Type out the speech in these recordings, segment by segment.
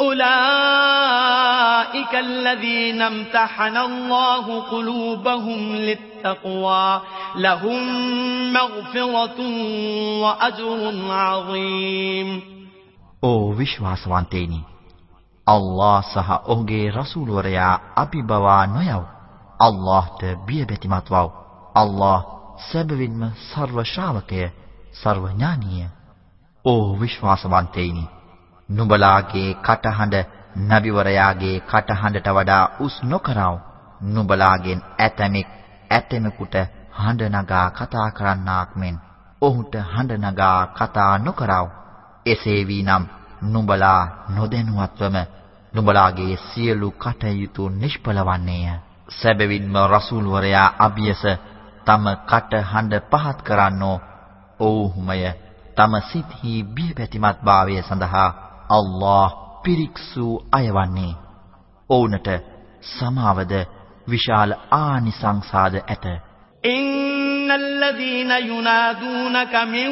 أولئك الذين امتحن الله قلوبهم للتقوى لهم مغفرة وأجر عظيم ඕ විශ්වාසවන්තේනි අල්ලාහ් සහ ඔහුගේ රසූල්වරයා අභිබවා නොයව් අල්ලාහ්ට බියබැතිමත් වව් අල්ලාහ් සැබවින්ම සර්ව ශ්‍රාවකය සර්ව ඥානීය ඕ විශ්වාසවන්තේනි නුඹලාගේ කටහඬ නබිවරයාගේ කටහඬට වඩා උස් නොකරව. නුඹලාගෙන් ඇතමෙක් ඇතෙමෙකුට හඬ නගා කතා කරන්නාක් මෙන් ඔහුට හඬ නගා කතා නොකරව. එසේ වීනම් නුඹලා නොදැනුවත්වම නුඹලාගේ සියලු කටයුතු නිෂ්ඵල වන්නේය. සැබවින්ම රසූල් වරයා අභියස තම කටහඬ පහත් කරන්නෝ ඔව්හුමය තම සිත්හි බියබැතිමත් භාවය සඳහා අල්ලා පිරික්සූ අය වන්නේ. ඔවුන්ට සමාවද විශාල ආනිසංසාද ඇත. ඉන්නල් ලදීන යුනාදූනක මින්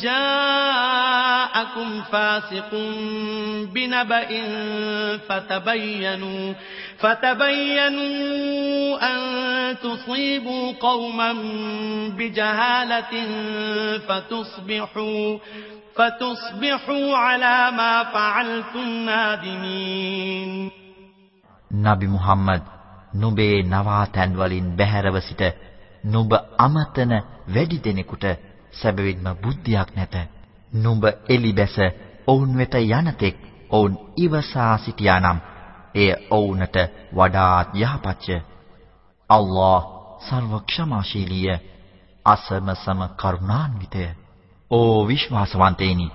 جاءكم فاسق بنبأ فتبينوا فتبينوا أن تصيبوا قوما بجهالة فتصبحوا فتصبحوا على ما فعلتم نادمين نبي محمد නුඹේ නවාතැන් වලින් බැහැරව සිට නුඹ අමතන වැඩි දෙනෙකුට සැබවින්ම බුද්ධියක් නැත. නුඹ එලිබැස ඔවුන් වෙත යනතෙක් ඔවුන් ඉවසා සිටියානම් එය ඔවුන්ට වඩාත් යහපත්ය. අල්ලාහ් සර්ව ක්ෂමාශීලීය අසමසම කරුණාන්විතය. ඕ විශ්වාසවන්තේනි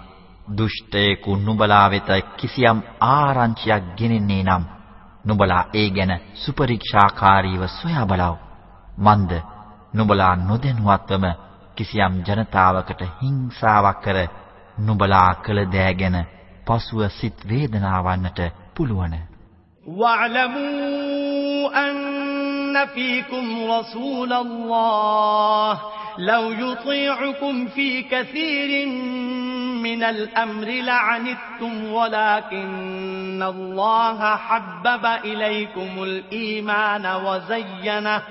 දුෂ්ටයෙකු නුඹලා වෙත කිසියම් ආරංචියක් ගෙනෙන්නේ නම් නුඹලා ඒ ගැන සුපරීක්ෂාකාරීව සොයා බලව. මන්ද නුඹලා නොදැනුවත්වම කිසියම් ජනතාවකට හිංසාවක් කර නුඹලා කළ දෑ ගැන පසුව සිත් වේදනාවන්නට පුළුවන්. وَاعْلَمُوا أَنَّ فِيكُمْ رَسُولَ اللَّهِ لَوْ يُطِيعُكُمْ فِي كَثِيرٍ مِنَ الْأَمْرِ لَعَنِتُّمْ وَلَكِنَّ اللَّهَ حَبَّبَ إِلَيْكُمُ الْإِيمَانَ وَزَيَّنَهُ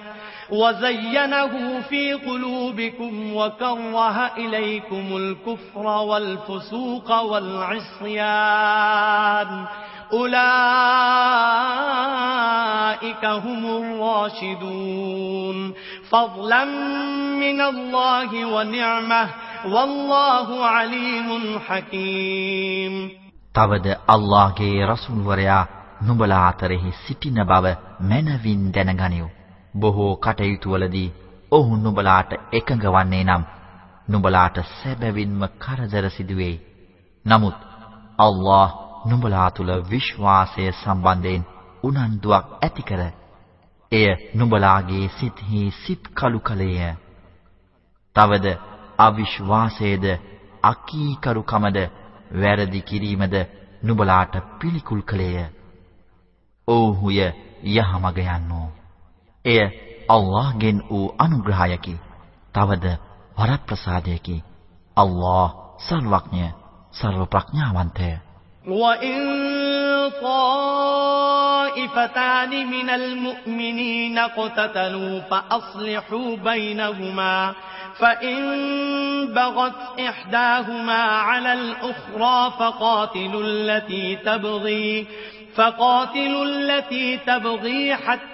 وزينه في قلوبكم وكره إليكم الكفر والفسوق والعصيان أولئك هم الراشدون فضلا من الله ونعمه والله عليم حكيم තවද අල්ලාහ්ගේ රසූල් වරයා නුඹලා අතරෙහි සිටින බව මනවින් දැනගනිව්. බොහෝ කටයුතු වලදී ඔහු නුඹලාට එකඟ වන්නේ නම් නුඹලාට සැබවින්ම කරදර සිදුවේයි. නමුත් අල්ලාහ් නුඹලා තුල විශ්වාසය සම්බන්ධයෙන් උනන්දුවක් ඇති කර එය නුඹලාගේ සිත්හි සිත් කලු කලේය. තවද අවිශ්වාසයේද අකීකරුකමද වැරදි කිරීමද නුඹලාට පිළිකුල් කළේය. ඔව්හුය යහමග යන්නෝ. එය අල්ලාහ්ගෙන් වූ අනුග්‍රහයකි. තවද වරප්‍රසාදයකි. අල්ලාහ් සර්වඥ සර්ව ප්‍රඥාවන්තය. وَإِن طَائِفَتَانِ مِنَ الْمُؤْمِنِينَ اقْتَتَلُوا فَأَصْلِحُوا بَيْنَهُمَا فَإِن بَغَتْ إِحْدَاهُمَا عَلَى الْأُخْرَى فَقَاتِلُوا الَّتِي تَبْغِي فَقَاتِلُوا الَّتِي تَبْغِي حَتَّى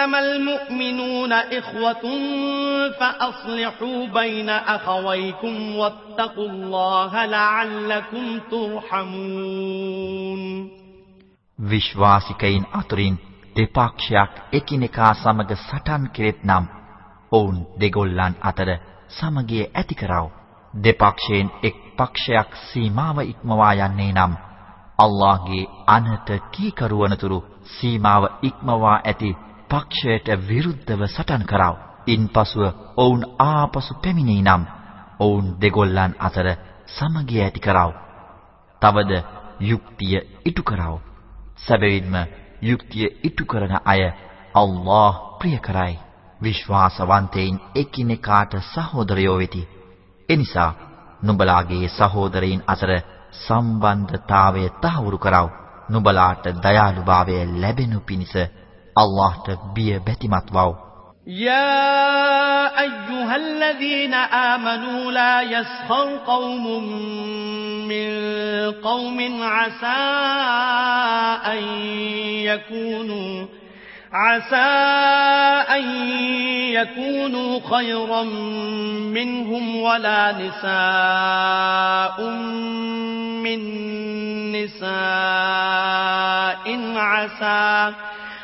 إنما المؤمنون إخوة فأصلحوا بين أخويكم واتقوا الله لعلكم ترحمون විශ්වාසිකයින් අතුරින් දෙපක්ෂයක් එකිනෙකා සමග සටන් කෙරෙත් නම් ඔවුන් දෙගොල්ලන් අතර සමගිය ඇති කරව. දෙපක්ෂයෙන් එක් පක්ෂයක් සීමාව ඉක්මවා යන්නේ නම් අල්ලාහ්ගේ අනත කීකරුවනතුරු සීමාව ඉක්මවා ඇති පක්ෂයට විරුද්ධව සටන් කරව. ඉන්පසුව ඔවුන් ආපසු පැමිණේ නම් ඔවුන් දෙගොල්ලන් අතර සමගිය ඇති කරව. තවද යුක්තිය ඉටු කරව. සැබවින්ම යුක්තිය ඉටු කරන අය අල්ලාහ් ප්‍රිය කරයි. විශ්වාසවන්තයින් එකිනෙකාට සහෝදරයෝ වෙති. එනිසා නුඹලාගේ සහෝදරයින් අතර සම්බන්ධතාවය තහවුරු කරව. නුඹලාට දයාලුභාවය ලැබෙනු පිණිස الله biye betimat vav. يا أيها الذين آمنوا لا يسخر قوم من قوم عسى أن يكونوا عسى أن يكونوا خيرا منهم ولا نساء من نساء عسى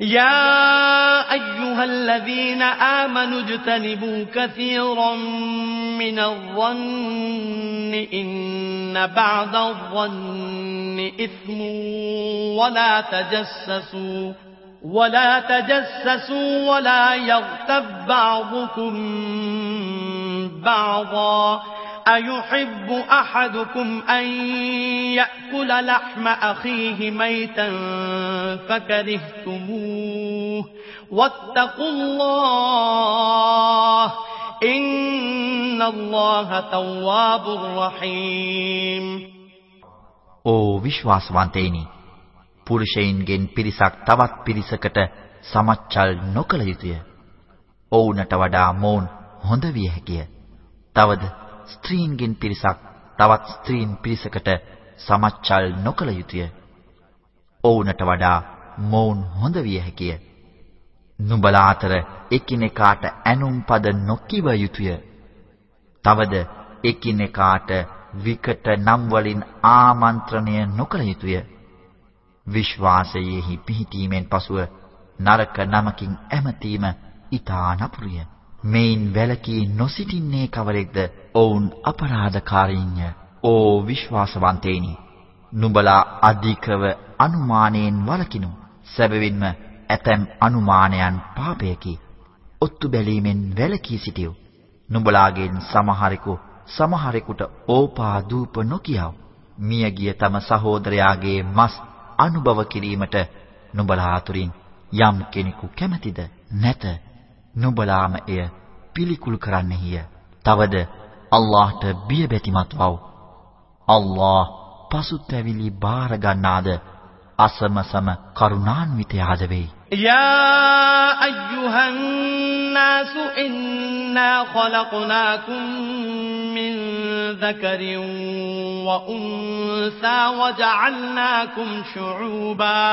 يا أيها الذين آمنوا اجتنبوا كثيرا من الظن إن بعد الظن إثم ولا تجسسوا ولا تجسسوا ولا يغتب بعضكم بعضا أيحب أحدكم أن يأكل لحم أخيه ميتا فكرهتموه واتقوا الله إن الله تواب رحيم ඕ විශ්වාසවන්තයිනි පුරුෂයින්ගෙන් පිරිසක් තවත් පිරිසකට සමච්චල් නොකළ යුතුය. ඔවුන්ට වඩා මෝන් හොඳ විය හැකිය. තවද ස්ත්‍රීන්ගෙන් පිරිසක් තවත් ස්ත්‍රීන් පිරිසකට සමච්චල් නොකළ යුතුය. ඔවුන්ට වඩා මොවුන් හොඳ විය හැකිය. නුඹලා අතර එකිනෙකාට ඇනුම් පද නොකිව යුතුය. තවද එකිනෙකාට විකට නම් වලින් ආමන්ත්‍රණය නොකළ යුතුය. විශ්වාසයෙහි පිහිටීමෙන් පසුව නරක නමකින් ඇමතීම ඊතා නපුරිය. මේන් වැලකී නොසිටින්නේ කවරෙක්ද? ඔවුන් අපරාධකාරීන්ය. ඕ විශ්වාසවන්තේනි. නුඹලා අධිකව අනුමානයෙන් වළකිනු. සැබවින්ම ඇතැම් අනුමානයන් පාපයකි. ඔත්තු බැලීමෙන් වැළකී සිටියු. නුඹලාගෙන් සමහරෙකු සමහරෙකුට ඕපා දූප නොකියව. මියගිය තම සහෝදරයාගේ මස් අනුභව කිරීමට නුඹලා අතුරින් යම් කෙනෙකු කැමැතිද? නැත. නුඹලාම එය පිළිකුල් කරන්නෙහිය. තවද අල්ලාහට බියබැතිමත් වව්. අල්ලාහ පසුතැවිලි බාර ගන්නාද අසමසම කරුණාන්විතයාද වේ. යා අයියුහන් නාස් ඉන්නා ඛලක්නාකුම් මින් දකරින් වඋන්සා වජල්නාකුම් ශුඋබා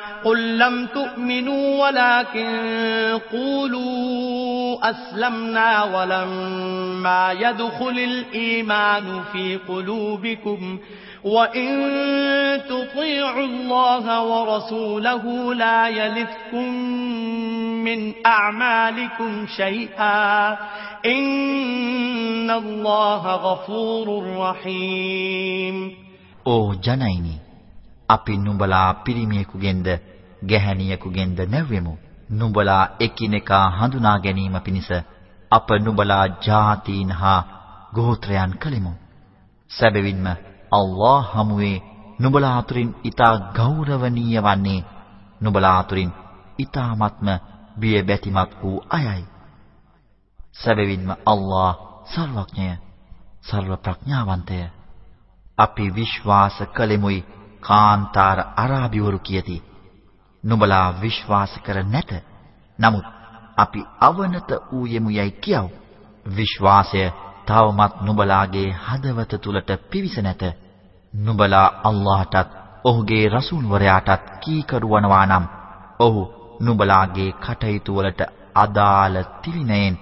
قل لم تؤمنوا ولكن قولوا أسلمنا ولما يدخل الإيمان في قلوبكم وإن تطيعوا الله ورسوله لا يلفكم من أعمالكم شيئا إن الله غفور رحيم أو جنيني අපි නුඹලා පිරිමියෙකුගෙන්ද ගැහැණියෙකුගෙන්ද නැවෙමු. නුඹලා එකිනෙකා හඳුනා ගැනීම පිණිස අප නුඹලා ජාතීන් හා ගෝත්‍රයන් කලෙමු. සැබවින්ම අල්ලාහ් හමුවේ නුඹලා අතුරින් ඊටා ගෞරවනීය වන්නේ නුඹලා අතුරින් ඊ타මත්ම බිය බැතිමත් වූ අයයි. සැබවින්ම අල්ලාහ් සර්වඥය, සර්ව ප්‍රඥාවන්තය. අපි විශ්වාස කළෙමුයි කාන්තාර අරාබිවරු කියති. නුඹලා විශ්වාස කර නැත. නමුත් අපි අවනත ඌයෙමු යයි කියව. විශ්වාසය තවමත් නුඹලාගේ හදවත තුලට පිවිස නැත. නුඹලා අල්ලාහටත් ඔහුගේ රසූල් වරයාටත් කීකරු වනවා නම් ඔහු නුඹලාගේ කටයුතු වලට අදාළ තිලිනයෙන්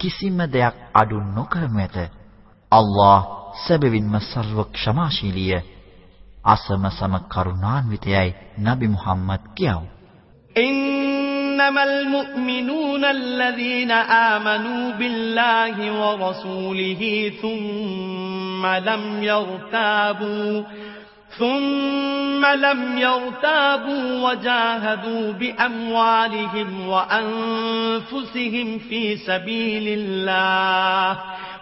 කිසිම දෙයක් අඩු නොකරනු ඇත. අල්ලාහ් සැබවින්ම සර්ව ක්ෂමාශීලීය අසමසම කරුණාන්විතයයි නබි මුහම්මද් කියව. إنما المؤمنون الذين آمنوا بالله ورسوله ثم لم يرتابوا ثم لم يرتابوا وجاهدوا بأموالهم وأنفسهم في سبيل الله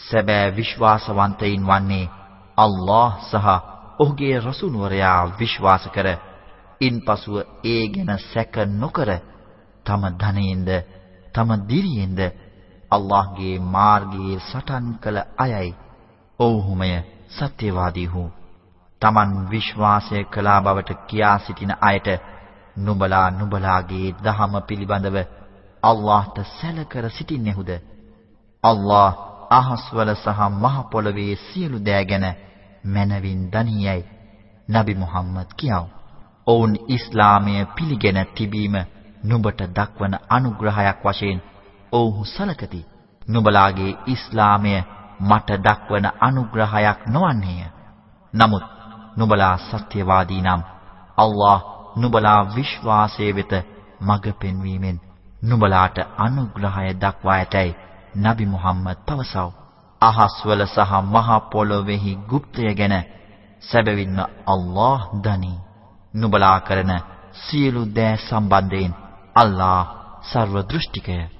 සැබෑ විශ්වාසවන්තයින් වන්නේ අල්ලාහ් සහ ඔහුගේ රසූල්වරයා විශ්වාස කර ඉන්පසුව ඒ ගැන සැක නොකර තම ධනයෙන්ද තම දිරියෙන්ද අල්ලාහ්ගේ මාර්ගයේ සටන් කළ අයයි ඔව්හුමය සත්‍යවාදීහු තමන් විශ්වාසය කළා බවට කියා සිටින අයට නුඹලා නුඹලාගේ දහම පිළිබඳව අල්ලාහ්ට සැලකර සිටින්නේහුද? අල්ලාහ් අහස්වල සහ මහ පොළවේ සියලු දෑ ගැන මනවින් දනියයි. නබි මුහම්මද් කියව. ඔවුන් ඉස්ලාමය පිළිගෙන තිබීම නුඹට දක්වන අනුග්‍රහයක් වශයෙන් ඔවුහු සලකති. නුඹලාගේ ඉස්ලාමය මට දක්වන අනුග්‍රහයක් නොවන්නේය. නමුත් නුඹලා සත්‍යවාදී නම් අල්ලාහ් නුඹලා විශ්වාසයේ වෙත මඟ පෙන්වීමෙන් නුඹලාට අනුග්‍රහය දක්වා ඇතැයි නබි මුහම්මද් පවසව. අහස්වල සහ මහ පොළොවේහි গুপ্তය ගැන සැබවින්ම අල්ලාහ් දනි. නුඹලා කරන සියලු දෑ සම්බන්ධයෙන් අල්ලාහ් සර්ව දෘෂ්ටිකය.